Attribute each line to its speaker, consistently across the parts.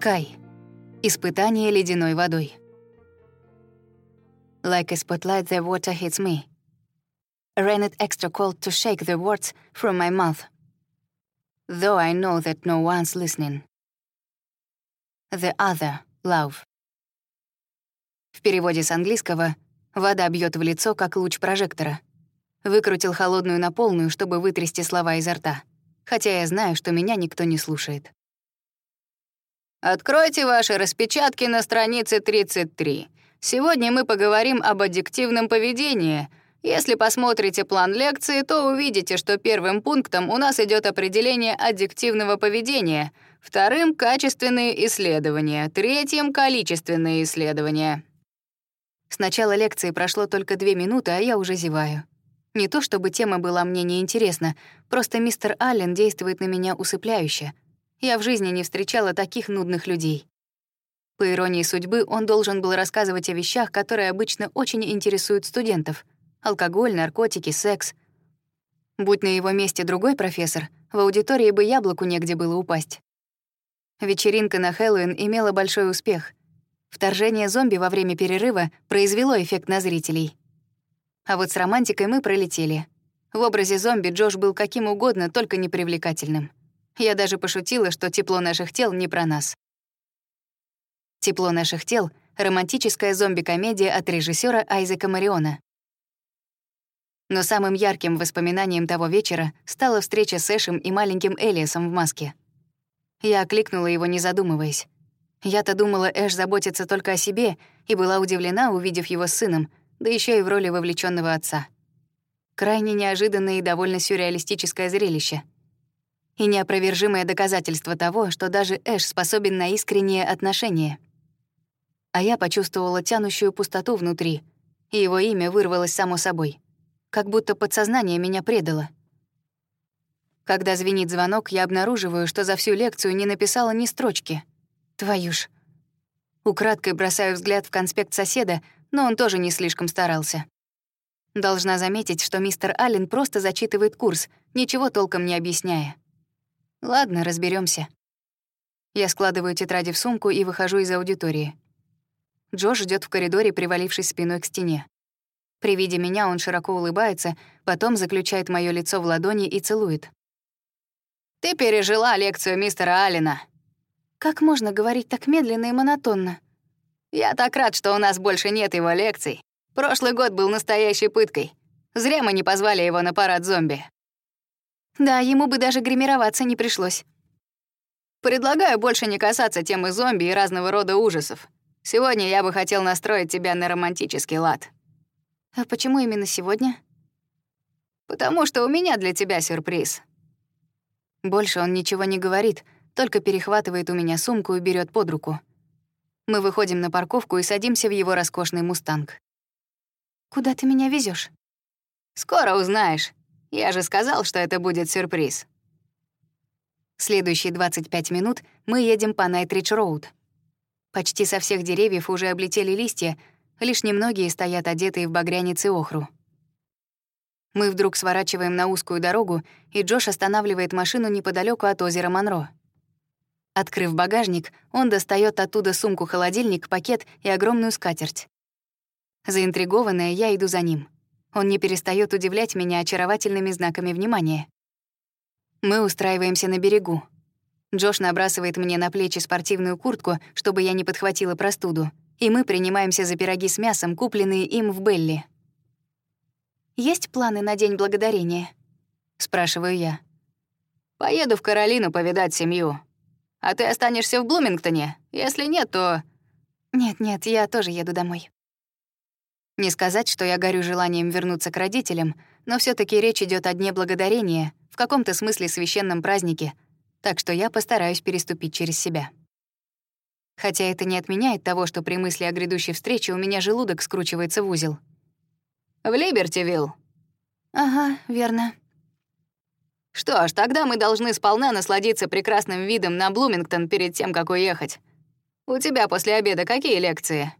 Speaker 1: Скай. Испытание ледяной водой. Like a spotlight the water hits me. Ran it extra cold to shake the words from my mouth. Though I know that no one's listening. The other love. В переводе с английского «вода бьет в лицо, как луч прожектора». Выкрутил холодную на полную, чтобы вытрясти слова изо рта. Хотя я знаю, что меня никто не слушает.
Speaker 2: Откройте ваши распечатки на странице 33. Сегодня мы поговорим об аддиктивном поведении. Если посмотрите план лекции, то увидите, что первым пунктом у нас идет определение аддиктивного поведения, вторым — качественные исследования, третьим — количественные исследования.
Speaker 1: С начала лекции прошло только две минуты, а я уже зеваю. Не то чтобы тема была мне неинтересна, просто мистер Аллен действует на меня усыпляюще — я в жизни не встречала таких нудных людей. По иронии судьбы, он должен был рассказывать о вещах, которые обычно очень интересуют студентов. Алкоголь, наркотики, секс. Будь на его месте другой профессор, в аудитории бы яблоку негде было упасть. Вечеринка на Хэллоуин имела большой успех. Вторжение зомби во время перерыва произвело эффект на зрителей. А вот с романтикой мы пролетели. В образе зомби Джош был каким угодно, только непривлекательным. Я даже пошутила, что тепло наших тел не про нас. «Тепло наших тел» — романтическая зомби-комедия от режиссера Айзека Мариона. Но самым ярким воспоминанием того вечера стала встреча с Эшем и маленьким Элиасом в маске. Я окликнула его, не задумываясь. Я-то думала, Эш заботится только о себе, и была удивлена, увидев его с сыном, да еще и в роли вовлеченного отца. Крайне неожиданное и довольно сюрреалистическое зрелище — и неопровержимое доказательство того, что даже Эш способен на искреннее отношение. А я почувствовала тянущую пустоту внутри, и его имя вырвалось само собой, как будто подсознание меня предало. Когда звенит звонок, я обнаруживаю, что за всю лекцию не написала ни строчки. Твою ж. Украдкой бросаю взгляд в конспект соседа, но он тоже не слишком старался. Должна заметить, что мистер Аллен просто зачитывает курс, ничего толком не объясняя. Ладно, разберемся. Я складываю тетради в сумку и выхожу из аудитории. Джош ждет в коридоре, привалившись спиной к стене. При виде меня он широко улыбается, потом заключает мое лицо в ладони и целует.
Speaker 2: «Ты пережила лекцию мистера Аллена».
Speaker 1: «Как можно говорить так медленно и монотонно?»
Speaker 2: «Я так рад, что у нас больше нет его лекций. Прошлый год был настоящей пыткой. Зря мы не позвали его на парад зомби».
Speaker 1: Да, ему бы даже гримироваться не пришлось.
Speaker 2: Предлагаю больше не касаться темы зомби и разного рода ужасов. Сегодня я бы хотел настроить тебя на романтический лад.
Speaker 1: А почему именно сегодня?
Speaker 2: Потому что у меня для тебя сюрприз.
Speaker 1: Больше он ничего не говорит, только перехватывает у меня сумку и берет под руку. Мы выходим на парковку и садимся в его роскошный мустанг. «Куда ты меня везешь?
Speaker 2: «Скоро узнаешь. Я же сказал, что это будет сюрприз.
Speaker 1: Следующие 25 минут мы едем по Найтридж-Роуд. Почти со всех деревьев уже облетели листья, лишь немногие стоят одетые в багрянец и охру. Мы вдруг сворачиваем на узкую дорогу, и Джош останавливает машину неподалеку от озера Монро. Открыв багажник, он достает оттуда сумку-холодильник, пакет и огромную скатерть. Заинтригованная, я иду за ним. Он не перестает удивлять меня очаровательными знаками внимания. Мы устраиваемся на берегу. Джош набрасывает мне на плечи спортивную куртку, чтобы я не подхватила простуду, и мы принимаемся за пироги с мясом, купленные им в Белли. «Есть планы на День Благодарения?» — спрашиваю я.
Speaker 2: «Поеду в Каролину повидать семью. А ты останешься в Блумингтоне? Если нет, то...»
Speaker 1: «Нет-нет, я тоже еду домой». Не сказать, что я горю желанием вернуться к родителям, но все таки речь идет о Дне Благодарения, в каком-то смысле священном празднике, так что я постараюсь переступить через себя. Хотя это не отменяет того, что при мысли о грядущей встрече у меня желудок скручивается в узел.
Speaker 2: «В Либертивилл?»
Speaker 1: «Ага, верно».
Speaker 2: «Что ж, тогда мы должны сполна насладиться прекрасным видом на Блумингтон перед тем, как уехать. У тебя после обеда какие лекции?»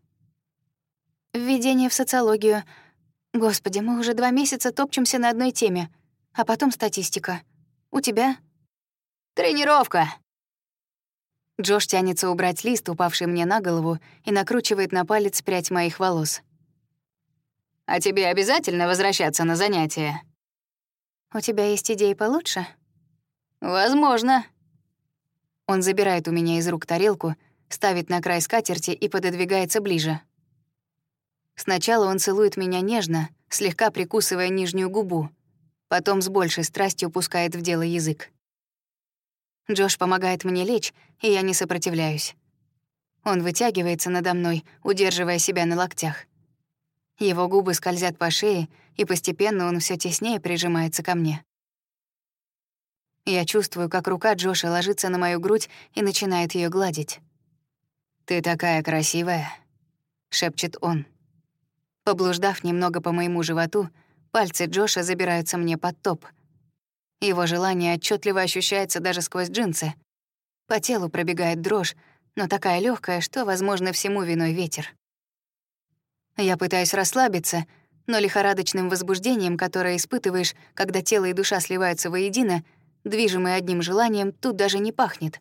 Speaker 1: Введение в социологию. Господи, мы уже два месяца топчемся на одной теме. А потом статистика. У тебя?
Speaker 2: Тренировка.
Speaker 1: Джош тянется убрать лист, упавший мне на голову, и накручивает на палец прядь моих волос.
Speaker 2: «А тебе обязательно возвращаться на занятия?»
Speaker 1: «У тебя есть идеи получше?»
Speaker 2: «Возможно».
Speaker 1: Он забирает у меня из рук тарелку, ставит на край скатерти и пододвигается ближе. Сначала он целует меня нежно, слегка прикусывая нижнюю губу, потом с большей страстью пускает в дело язык. Джош помогает мне лечь, и я не сопротивляюсь. Он вытягивается надо мной, удерживая себя на локтях. Его губы скользят по шее, и постепенно он все теснее прижимается ко мне. Я чувствую, как рука Джоша ложится на мою грудь и начинает ее гладить.
Speaker 2: «Ты такая красивая», — шепчет он.
Speaker 1: Поблуждав немного по моему животу, пальцы Джоша забираются мне под топ — его желание отчетливо ощущается даже сквозь джинсы. По телу пробегает дрожь, но такая легкая, что, возможно, всему виной ветер. Я пытаюсь расслабиться, но лихорадочным возбуждением, которое испытываешь, когда тело и душа сливаются воедино, движимый одним желанием, тут даже не пахнет.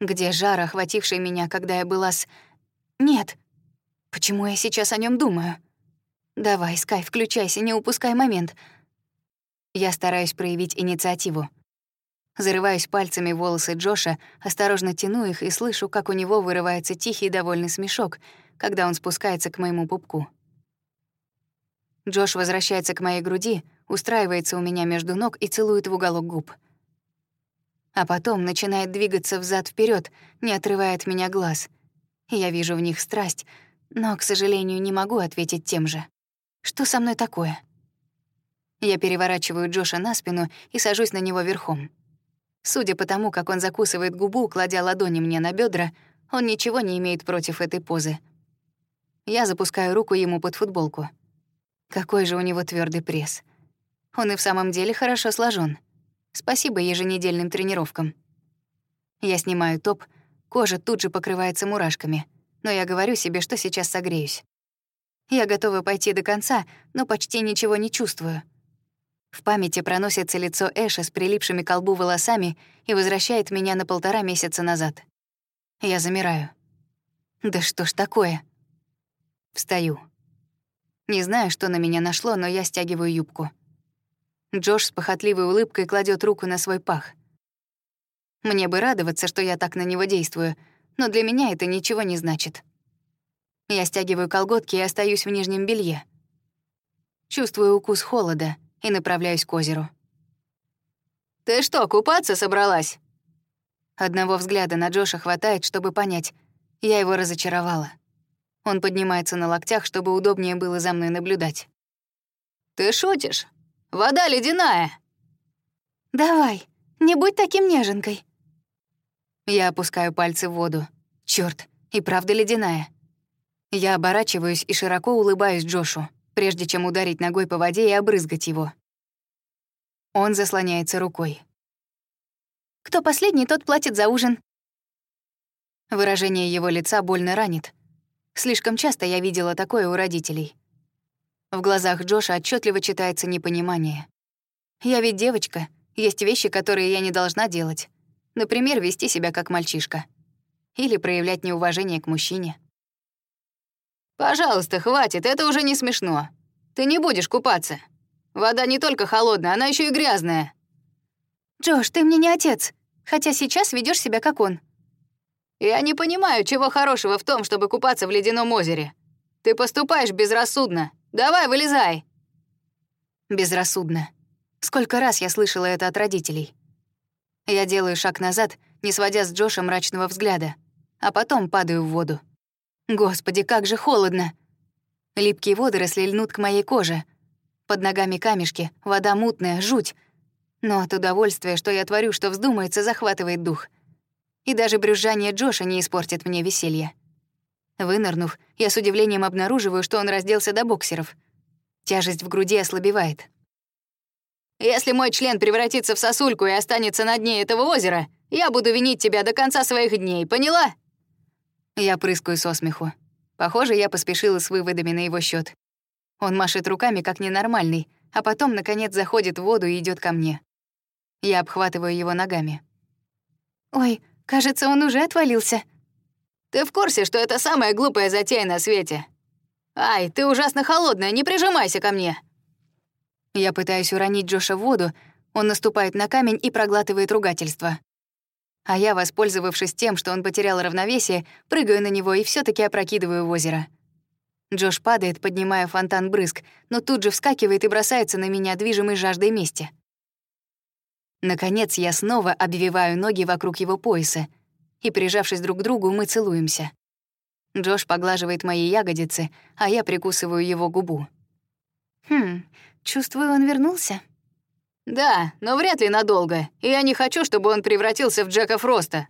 Speaker 1: Где жар, охвативший меня, когда я была с... Нет. Почему я сейчас о нем думаю? Давай, Скай, включайся, не упускай момент — я стараюсь проявить инициативу. Зарываюсь пальцами в волосы Джоша, осторожно тяну их и слышу, как у него вырывается тихий довольный смешок, когда он спускается к моему пупку. Джош возвращается к моей груди, устраивается у меня между ног и целует в уголок губ. А потом начинает двигаться взад вперед, не отрывая от меня глаз. Я вижу в них страсть, но, к сожалению, не могу ответить тем же. Что со мной такое? Я переворачиваю Джоша на спину и сажусь на него верхом. Судя по тому, как он закусывает губу, кладя ладони мне на бедра, он ничего не имеет против этой позы. Я запускаю руку ему под футболку. Какой же у него твердый пресс. Он и в самом деле хорошо сложен. Спасибо еженедельным тренировкам. Я снимаю топ, кожа тут же покрывается мурашками, но я говорю себе, что сейчас согреюсь. Я готова пойти до конца, но почти ничего не чувствую. В памяти проносится лицо Эша с прилипшими к колбу волосами и возвращает меня на полтора месяца назад. Я замираю. Да что ж такое? Встаю. Не знаю, что на меня нашло, но я стягиваю юбку. Джош с похотливой улыбкой кладет руку на свой пах. Мне бы радоваться, что я так на него действую, но для меня это ничего не значит. Я стягиваю колготки и остаюсь в нижнем белье. Чувствую укус холода — и направляюсь к озеру.
Speaker 2: «Ты что, купаться собралась?»
Speaker 1: Одного взгляда на Джоша хватает, чтобы понять. Я его разочаровала. Он поднимается на локтях, чтобы удобнее было за мной наблюдать.
Speaker 2: «Ты шутишь? Вода ледяная!»
Speaker 1: «Давай, не будь таким неженкой». Я опускаю пальцы в воду. Чёрт, и правда ледяная. Я оборачиваюсь и широко улыбаюсь Джошу прежде чем ударить ногой по воде и обрызгать его. Он заслоняется рукой. «Кто последний, тот платит за ужин». Выражение его лица больно ранит. Слишком часто я видела такое у родителей. В глазах Джоша отчетливо читается непонимание. Я ведь девочка, есть вещи, которые я не должна делать. Например, вести себя как мальчишка. Или проявлять неуважение к мужчине.
Speaker 2: «Пожалуйста, хватит, это уже не смешно. Ты не будешь купаться. Вода не только холодная, она еще и грязная».
Speaker 1: «Джош, ты мне не отец, хотя сейчас ведешь себя как он».
Speaker 2: «Я не понимаю, чего хорошего в том, чтобы купаться в ледяном озере. Ты поступаешь безрассудно. Давай, вылезай».
Speaker 1: Безрассудно. Сколько раз я слышала это от родителей. Я делаю шаг назад, не сводя с Джоша мрачного взгляда, а потом падаю в воду. Господи, как же холодно! Липкие водоросли льнут к моей коже. Под ногами камешки, вода мутная, жуть. Но от удовольствия, что я творю, что вздумается, захватывает дух. И даже брюзжание Джоша не испортит мне веселье. Вынырнув, я с удивлением обнаруживаю, что он разделся до боксеров. Тяжесть в груди ослабевает.
Speaker 2: «Если мой член превратится в сосульку и останется на дне этого озера, я буду винить тебя до конца своих дней, поняла?»
Speaker 1: Я прыскаю со смеху. Похоже, я поспешила с выводами на его счет. Он машет руками, как ненормальный, а потом, наконец, заходит в воду и идет ко мне. Я обхватываю его ногами. «Ой, Кажется, он уже отвалился.
Speaker 2: Ты в курсе, что это самая глупая затея на свете? Ай, ты ужасно холодная, не прижимайся ко мне.
Speaker 1: Я пытаюсь уронить Джоша в воду, он наступает на камень и проглатывает ругательство. А я, воспользовавшись тем, что он потерял равновесие, прыгаю на него и все таки опрокидываю в озеро. Джош падает, поднимая фонтан брызг, но тут же вскакивает и бросается на меня, движимый жаждой мести. Наконец, я снова обвиваю ноги вокруг его пояса, и, прижавшись друг к другу, мы целуемся. Джош поглаживает мои ягодицы, а я прикусываю его губу. Чувствую, он вернулся.
Speaker 2: «Да, но вряд ли надолго, и я не хочу, чтобы он превратился в Джека Фроста».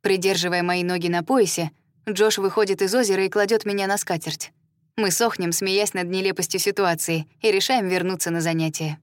Speaker 1: Придерживая мои ноги на поясе, Джош выходит из озера и кладет меня на скатерть. Мы сохнем, смеясь над нелепостью ситуации, и решаем вернуться на занятия.